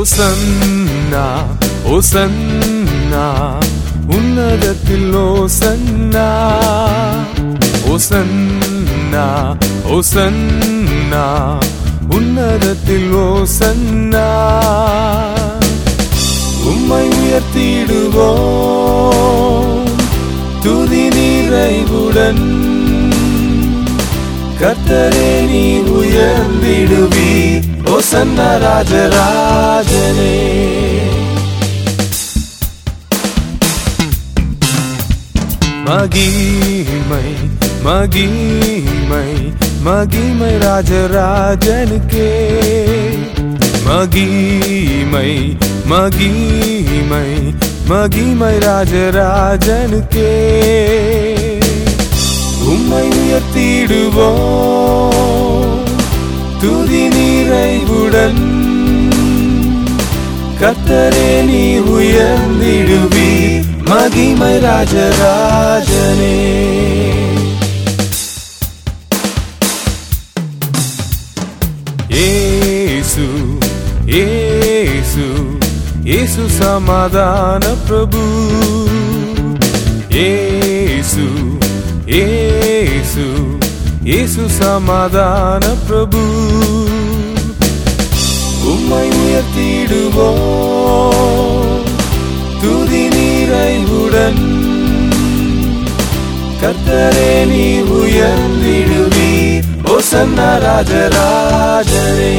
ஓசன்னா ஓசன்னா உன்னதத்தில் ஓசன்னா. ஓசன்னா ஓசன்னா உன்னதத்தில் ஓசன்னா. உம்மை உயர்த்திடுவோம் துதி நிறைவுடன். கத்தரே நீ உயர்ந்திடு. உயர்ந்திடுவி ஓசன்ன ராஜராஜனே மகிமை மகிமை மகிமை ராஜராஜனுக்கே மகிமை மகிமை மகிமை ராஜராஜனுக்கே உம்மை உயர்த்திடுவோம் துதி அன்புடன் கத்தரே நீ உயர்ந்திடுவி மகிமை ராஜராஜனே. ஏசு ஏசு ஏசு சமாதான பிரபு. ஏசு ஏசு ஏசு சமாதான பிரபு. உம்மை உயர்த்திடுவோம். துதி நிறைவுடன் கர்த்தரே நீ உயர்ந்திடுவி ஓசன்ன ராஜராஜரே.